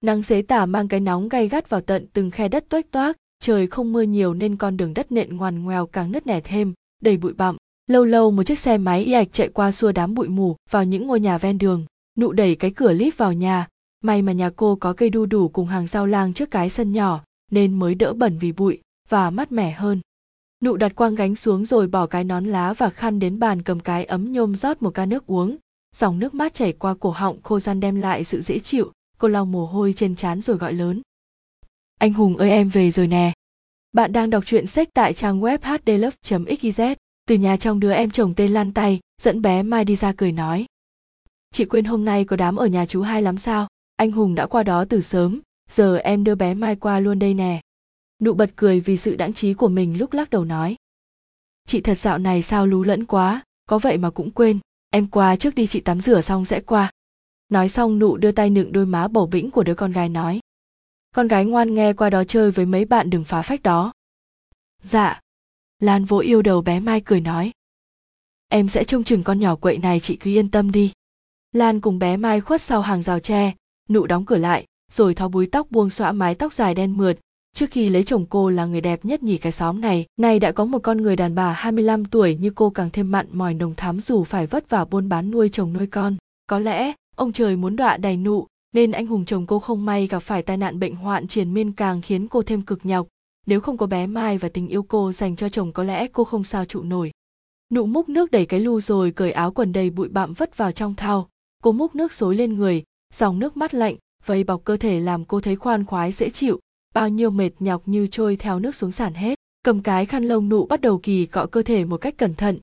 nắng xế tả mang cái nóng gay gắt vào tận từng khe đất toách toác, trời không mưa nhiều nên con đường đất nện ngoằn ngoèo càng nứt nẻ thêm, đầy bụi bặm. Lâu lâu một chiếc xe máy y ạch chạy qua xua đám bụi mù vào những ngôi nhà ven đường, nụ đẩy cái cửa lít vào nhà. May mà nhà cô có cây đu đủ cùng hàng rau lang trước cái sân nhỏ, nên mới đỡ bẩn vì bụi và mát mẻ hơn. Nụ đặt quang gánh xuống rồi bỏ cái nón lá và khăn đến bàn cầm cái ấm nhôm rót một ca nước uống. Dòng nước mát chảy qua cổ họng khô gian đem lại sự dễ chịu cô lau mồ hôi trên trán rồi gọi lớn. Anh hùng ơi, em về rồi nè. Bạn đang đọc truyện sách tại trang web hdlove xyz từ nhà trong đứa em chồng tên lan tay, dẫn bé mai đi ra cười nói. Chị quên hôm nay có đám ở nhà chú hai lắm sao? Anh hùng đã qua đó từ sớm, giờ em đưa bé mai qua luôn đây nè. Nụ bật cười vì sự đãng trí của mình lúc lắc đầu nói. Chị thật dạo này sao lú lẫn quá, có vậy mà cũng quên. Em qua trước đi, chị tắm rửa xong sẽ qua nói xong, nụ đưa tay nựng đôi má bầu bĩnh của đứa con gái nói. Con gái ngoan nghe qua đó chơi với mấy bạn đừng phá phách đó. Dạ. Lan vỗ yêu đầu bé mai cười nói. Em sẽ trông chừng con nhỏ quậy này, chị cứ yên tâm đi. Lan cùng bé mai khuất sau hàng rào tre. Nụ đóng cửa lại, rồi tháo búi tóc buông xõa mái tóc dài đen mượt. Trước khi lấy chồng cô là người đẹp nhất nhì cái xóm này, nay đã có một con người đàn bà 25 tuổi như cô càng thêm mặn mòi, nồng thắm dù phải vất vả buôn bán nuôi chồng nuôi con. Có lẽ ông trời muốn đọa đầy nụ, nên anh hùng chồng cô không may gặp phải tai nạn bệnh hoạn triền miên càng khiến cô thêm cực nhọc. Nếu không có bé mai và tình yêu cô dành cho chồng có lẽ cô không sao trụ nổi. Nụ múc nước đẩy cái lu rồi cởi áo quần đầy bụi bặm vất vào trong thau. Cô múc nước xối lên người, dòng nước mắt lạnh vây bọc cơ thể làm cô thấy khoan khoái dễ chịu. Bao nhiêu mệt nhọc như trôi theo nước xuống sàn hết. Cầm cái khăn lông nụ bắt đầu kỳ cọ cơ thể một cách cẩn thận.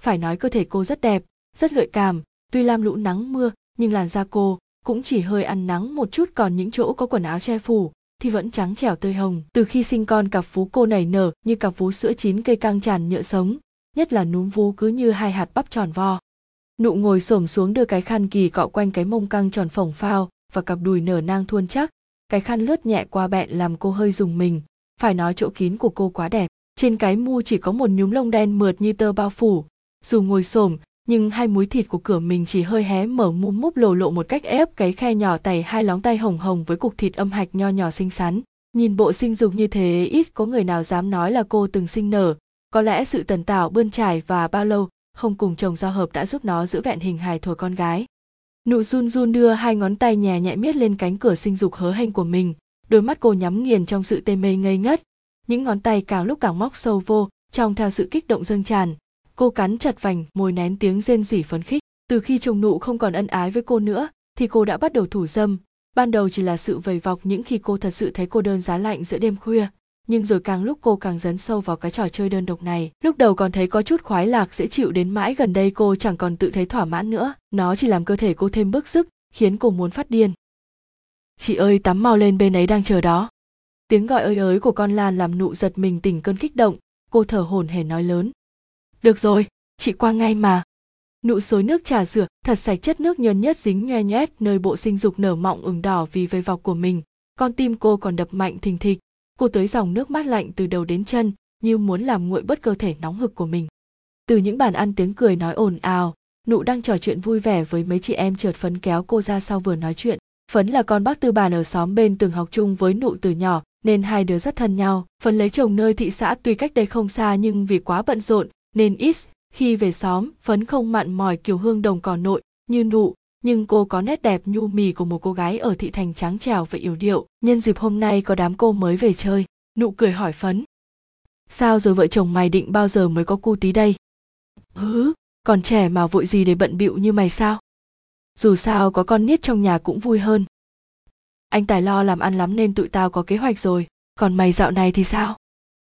Phải nói cơ thể cô rất đẹp, rất gợi cảm. Tuy lam lũ nắng mưa nhưng làn da cô cũng chỉ hơi ăn nắng một chút, còn những chỗ có quần áo che phủ thì vẫn trắng trẻo tươi hồng. Từ khi sinh con, cặp vú cô nảy nở như cặp vú sữa chín cây căng tràn nhựa sống, nhất là núm vú cứ như hai hạt bắp tròn vo. Nụ ngồi xổm xuống đưa cái khăn kỳ cọ quanh cái mông căng tròn phồng phao và cặp đùi nở nang thuôn chắc. Cái khăn lướt nhẹ qua bẹn làm cô hơi dùng mình, phải nói chỗ kín của cô quá đẹp. Trên cái mu chỉ có một nhúm lông đen mượt như tơ bao phủ. Dù ngồi xổm nhưng hai múi thịt của cửa mình chỉ hơi hé mở mũm múp lồ lộ một cách ép cái khe nhỏ tẩy hai lóng tay hồng hồng với cục thịt âm hạch nho nhỏ xinh xắn. Nhìn bộ sinh dục như thế, ít có người nào dám nói là cô từng sinh nở. Có lẽ sự tần tảo, bươn trải và bao lâu, không cùng chồng giao hợp đã giúp nó giữ vẹn hình hài thuở con gái. Nụ run run đưa hai ngón tay nhẹ nhẹ miết lên cánh cửa sinh dục hớ hênh của mình. Đôi mắt cô nhắm nghiền trong sự tê mê ngây ngất. Những ngón tay càng lúc càng móc sâu vô trong theo sự kích động dâng tràn cô cắn chặt vành, môi nén tiếng rên rỉ phấn khích. Từ khi chồng nụ không còn ân ái với cô nữa, thì cô đã bắt đầu thủ dâm. Ban đầu chỉ là sự vầy vọc những khi cô thật sự thấy cô đơn giá lạnh giữa đêm khuya. Nhưng rồi càng lúc cô càng dấn sâu vào cái trò chơi đơn độc này. Lúc đầu còn thấy có chút khoái lạc dễ chịu đến mãi, gần đây cô chẳng còn tự thấy thỏa mãn nữa. Nó chỉ làm cơ thể cô thêm bức sức, khiến cô muốn phát điên. Chị ơi, tắm mau lên bên ấy đang chờ đó. Tiếng gọi ơi ới của con lan làm nụ giật mình tỉnh cơn kích động. Cô thở hổn hển nói lớn được rồi, chị qua ngay mà. Nụ xối nước trà rửa, thật sạch chất nước nhơn nhất dính nhoe nhoét nơi bộ sinh dục nở mọng ửng đỏ vì vây vọc của mình. Con tim cô còn đập mạnh thình thịch. Cô tới dòng nước mát lạnh từ đầu đến chân, như muốn làm nguội bớt cơ thể nóng hực của mình. Từ những bàn ăn tiếng cười nói ồn ào, nụ đang trò chuyện vui vẻ với mấy chị em trượt phấn kéo cô ra sau vừa nói chuyện. Phấn là con bác tư bàn ở xóm bên từng học chung với nụ từ nhỏ, nên hai đứa rất thân nhau. Phấn lấy chồng nơi thị xã tuy cách đây không xa nhưng vì quá bận rộn nên ít khi về xóm phấn không mặn mòi kiểu hương đồng cỏ nội như nụ, nhưng cô có nét đẹp nhu mì của một cô gái ở thị thành trắng trẻo và yểu điệu. Nhân dịp hôm nay có đám cô mới về chơi, nụ cười hỏi phấn. Sao rồi vợ chồng mày định bao giờ mới có cu tí đây? Hứ, còn trẻ mà vội gì để bận bịu như mày sao? Dù sao có con nít trong nhà cũng vui hơn. Anh tài lo làm ăn lắm nên tụi tao có kế hoạch rồi, còn mày dạo này thì sao?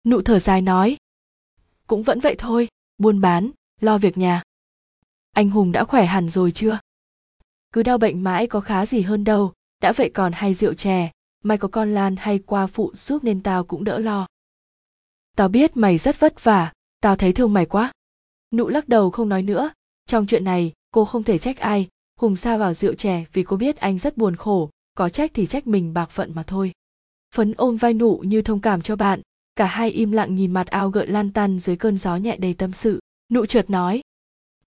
Nụ thở dài nói cũng vẫn vậy thôi, buôn bán, lo việc nhà. Anh hùng đã khỏe hẳn rồi chưa? Cứ đau bệnh mãi có khá gì hơn đâu, đã vậy còn hay rượu chè mày có con lan hay qua phụ giúp nên tao cũng đỡ lo. Tao biết mày rất vất vả, tao thấy thương mày quá. Nụ lắc đầu không nói nữa, trong chuyện này, cô không thể trách ai, hùng sa vào rượu chè vì cô biết anh rất buồn khổ, có trách thì trách mình bạc phận mà thôi. Phấn ôm vai nụ như thông cảm cho bạn cả hai im lặng nhìn mặt ao gợn lan tăn dưới cơn gió nhẹ đầy tâm sự. Nụ trượt nói,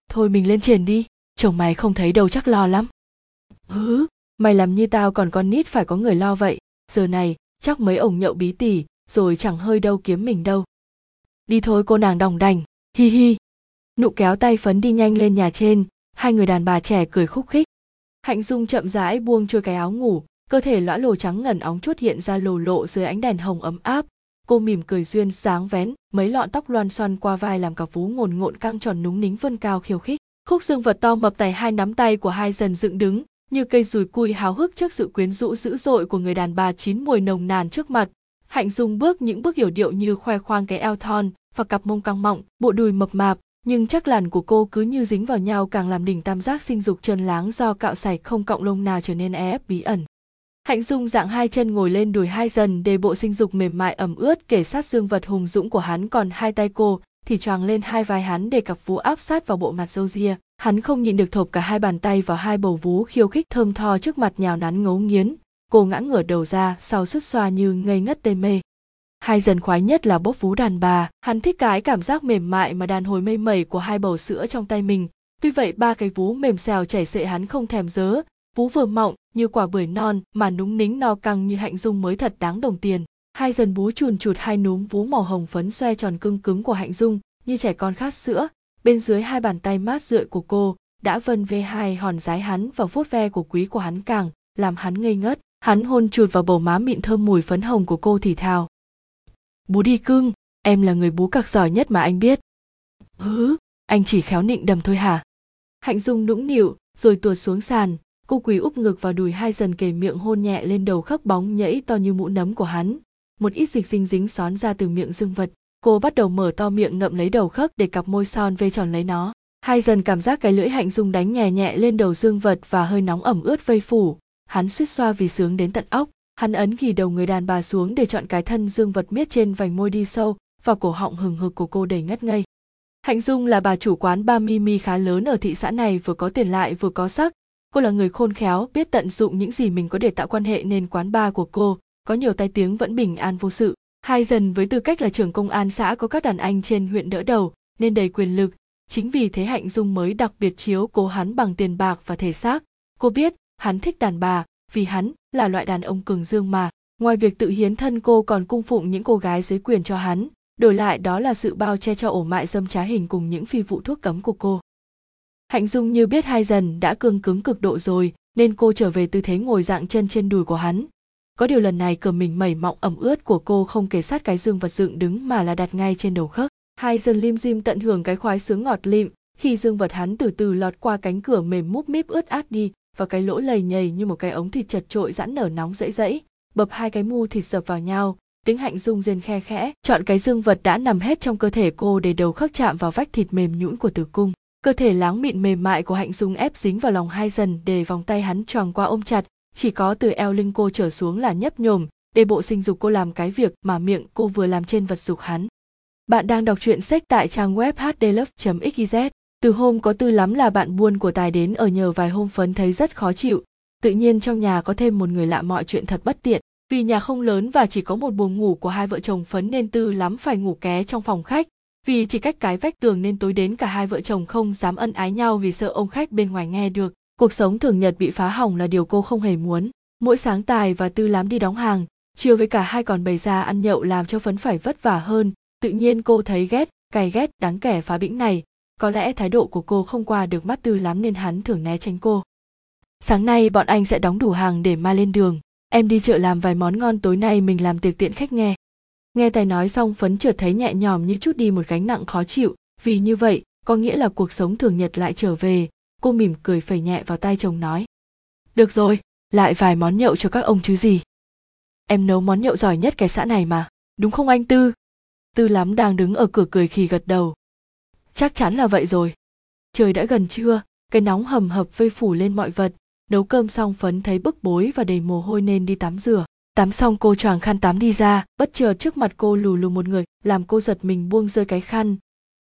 thôi mình lên trên đi, chồng mày không thấy đâu chắc lo lắm. Hứ? Mày làm như tao còn con nít phải có người lo vậy. Giờ này, chắc mấy ổng nhậu bí tỉ, rồi chẳng hơi đâu kiếm mình đâu. Đi thôi cô nàng đồng đành, hi hi. Nụ kéo tay phấn đi nhanh lên nhà trên, hai người đàn bà trẻ cười khúc khích. Hạnh dung chậm rãi buông trôi cái áo ngủ, cơ thể lõa lồ trắng ngần óng chút hiện ra lồ lộ dưới ánh đèn hồng ấm áp cô mỉm cười duyên dáng vén, mấy lọn tóc loan xoăn qua vai làm cả vú ngồn ngộn căng tròn núng nính vươn cao khiêu khích. Khúc xương vật to mập tay hai nắm tay của hai dần dựng đứng, như cây rùi cui háo hức trước sự quyến rũ dữ dội của người đàn bà chín mùi nồng nàn trước mặt. Hạnh dung bước những bước hiểu điệu như khoe khoang cái eo thon và cặp mông căng mọng, bộ đùi mập mạp, nhưng chắc làn của cô cứ như dính vào nhau càng làm đỉnh tam giác sinh dục trơn láng do cạo sạch không cọng lông nào trở nên e ép bí ẩn hạnh dung dạng hai chân ngồi lên đùi hai dần để bộ sinh dục mềm mại ẩm ướt kể sát dương vật hùng dũng của hắn còn hai tay cô, thì choàng lên hai vai hắn để cặp vú áp sát vào bộ mặt râu ria. Hắn không nhịn được thộp cả hai bàn tay vào hai bầu vú khiêu khích thơm tho trước mặt nhào nắn ngấu nghiến. Cô ngã ngửa đầu ra, sau xuất xoa như ngây ngất tê mê. Hai dần khoái nhất là bóp vú đàn bà. Hắn thích cái cảm giác mềm mại mà đàn hồi mây mẩy của hai bầu sữa trong tay mình. Tuy vậy ba cái vú mềm xèo chảy xệ hắn không thèm dớ vú vừa mọng như quả bưởi non mà núng nính no căng như hạnh dung mới thật đáng đồng tiền. Hai dần bú chùn chụt, hai núm vú màu hồng phấn xoe tròn cưng cứng của hạnh dung, như trẻ con khát sữa. Bên dưới hai bàn tay mát rượi của cô đã vân vê hai hòn rái hắn và vuốt ve của quý của hắn càng, làm hắn ngây ngất. Hắn hôn chụt vào bầu má mịn thơm mùi phấn hồng của cô thì thào. Bú đi cưng, em là người bú cặc giỏi nhất mà anh biết. Hứ, anh chỉ khéo nịnh đầm thôi hả? Hạnh dung nũng nịu, rồi tuột xuống sàn cô quỳ úp ngực vào đùi hai dần kề miệng hôn nhẹ lên đầu khắc bóng nhẫy to như mũ nấm của hắn. Một ít dịch dinh dính xón ra từ miệng dương vật. Cô bắt đầu mở to miệng ngậm lấy đầu khắc để cặp môi son vây tròn lấy nó. Hai dần cảm giác cái lưỡi hạnh dung đánh nhẹ nhẹ lên đầu dương vật và hơi nóng ẩm ướt vây phủ. Hắn suýt xoa vì sướng đến tận óc. Hắn ấn ghi đầu người đàn bà xuống để chọn cái thân dương vật miết trên vành môi đi sâu, vào cổ họng hừng hực của cô đầy ngất ngây. Hạnh dung là bà chủ quán ba mimi khá lớn ở thị xã này vừa có tiền lại vừa có sắc cô là người khôn khéo, biết tận dụng những gì mình có để tạo quan hệ nên quán bar của cô có nhiều tai tiếng vẫn bình an vô sự. Hai dần với tư cách là trưởng công an xã có các đàn anh trên huyện đỡ đầu, nên đầy quyền lực. Chính vì thế hạnh dung mới đặc biệt chiếu cố hắn bằng tiền bạc và thể xác. Cô biết, hắn thích đàn bà, vì hắn là loại đàn ông cường dương mà. Ngoài việc tự hiến thân cô còn cung phụng những cô gái dưới quyền cho hắn. Đổi lại đó là sự bao che cho ổ mại dâm trá hình cùng những phi vụ thuốc cấm của cô hạnh dung như biết hai dần đã cương cứng cực độ rồi, nên cô trở về tư thế ngồi dạng chân trên đùi của hắn. Có điều lần này cờ mình mẩy mọng ẩm ướt của cô không kể sát cái dương vật dựng đứng mà là đặt ngay trên đầu khớp. Hai dần lim dim tận hưởng cái khoái sướng ngọt lịm, khi dương vật hắn từ từ lọt qua cánh cửa mềm múp míp ướt át đi, và cái lỗ lầy nhầy như một cái ống thịt chật trội giãn nở nóng dẫy dẫy bập hai cái mu thịt dập vào nhau. Tiếng hạnh dung rên khe khẽ, chọn cái dương vật đã nằm hết trong cơ thể cô để đầu khắc chạm vào vách thịt mềm nhũn của tử cung cơ thể láng mịn mềm mại của hạnh dung ép dính vào lòng hai dần để vòng tay hắn tròn qua ôm chặt. Chỉ có từ eo lưng cô trở xuống là nhấp nhổm, để bộ sinh dục cô làm cái việc mà miệng cô vừa làm trên vật dục hắn. Bạn đang đọc truyện sách tại trang web hdlove.xyz từ hôm có tư lắm là bạn buôn của tài đến ở nhờ vài hôm phấn thấy rất khó chịu. Tự nhiên trong nhà có thêm một người lạ mọi chuyện thật bất tiện. Vì nhà không lớn và chỉ có một buồng ngủ của hai vợ chồng phấn nên tư lắm phải ngủ ké trong phòng khách vì chỉ cách cái vách tường nên tối đến cả hai vợ chồng không dám ân ái nhau vì sợ ông khách bên ngoài nghe được. Cuộc sống thường nhật bị phá hỏng là điều cô không hề muốn. Mỗi sáng tài và tư lắm đi đóng hàng, chiều với cả hai còn bày ra ăn nhậu làm cho phấn phải vất vả hơn. Tự nhiên cô thấy ghét, cay ghét đáng kẻ phá bĩnh này. Có lẽ thái độ của cô không qua được mắt tư lắm nên hắn thường né tránh cô. Sáng nay bọn anh sẽ đóng đủ hàng để mai lên đường. Em đi chợ làm vài món ngon tối nay mình làm tiệc tiện khách nghe nghe tài nói xong phấn chợt thấy nhẹ nhõm như chút đi một gánh nặng khó chịu. Vì như vậy, có nghĩa là cuộc sống thường nhật lại trở về. Cô mỉm cười phẩy nhẹ vào tay chồng nói. Được rồi, lại vài món nhậu cho các ông chứ gì. Em nấu món nhậu giỏi nhất cái xã này mà, đúng không anh tư? Tư lắm đang đứng ở cửa cười khì gật đầu. Chắc chắn là vậy rồi. Trời đã gần trưa, cái nóng hầm hập vây phủ lên mọi vật. Nấu cơm xong phấn thấy bức bối và đầy mồ hôi nên đi tắm rửa tắm xong cô choàng khăn tắm đi ra, bất chợt trước mặt cô lù lù một người, làm cô giật mình buông rơi cái khăn.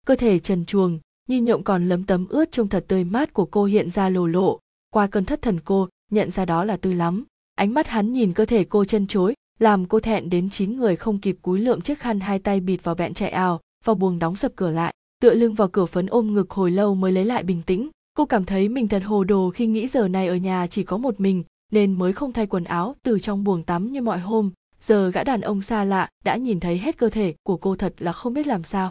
Cơ thể trần truồng như nhộng còn lấm tấm ướt trông thật tươi mát của cô hiện ra lồ lộ. Qua cơn thất thần cô, nhận ra đó là tư lắm. Ánh mắt hắn nhìn cơ thể cô chân chối, làm cô thẹn đến chín người không kịp cúi lượm chiếc khăn hai tay bịt vào bẹn chạy ào, vào buồng đóng sập cửa lại. Tựa lưng vào cửa phấn ôm ngực hồi lâu mới lấy lại bình tĩnh. Cô cảm thấy mình thật hồ đồ khi nghĩ giờ này ở nhà chỉ có một mình nên mới không thay quần áo từ trong buồng tắm như mọi hôm. Giờ gã đàn ông xa lạ đã nhìn thấy hết cơ thể của cô thật là không biết làm sao.